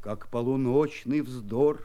Как полуночный вздор,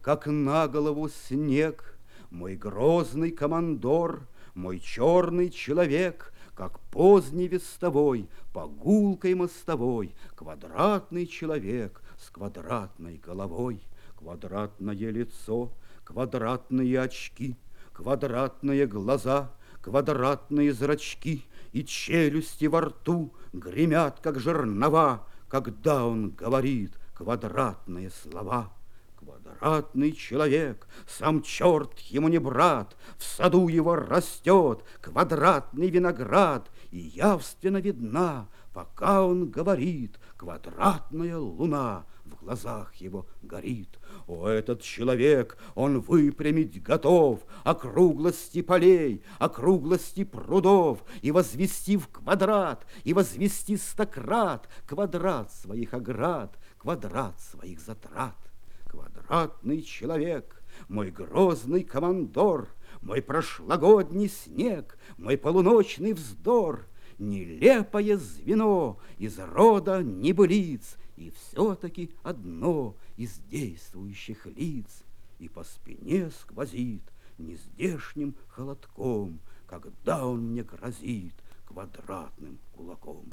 как на голову снег, Мой грозный командор, мой черный человек, Как поздний вестовой по гулкой мостовой, Квадратный человек с квадратной головой, Квадратное лицо, квадратные очки, Квадратные глаза, квадратные зрачки И челюсти во рту гремят, как жернова, Когда он говорит квадратные слова. Квадратный человек, сам черт ему не брат, В саду его растет квадратный виноград, И явственно видна, пока он говорит, Квадратная луна глазах его горит. О, этот человек, он выпрямить готов Округлости полей, округлости прудов, И возвести в квадрат, и возвести стократ Квадрат своих оград, квадрат своих затрат. Квадратный человек, мой грозный командор, Мой прошлогодний снег, мой полуночный вздор, Нелепое звено из рода небылиц, И все-таки одно из действующих лиц, И по спине сквозит нездешним холодком, Когда он мне грозит квадратным кулаком.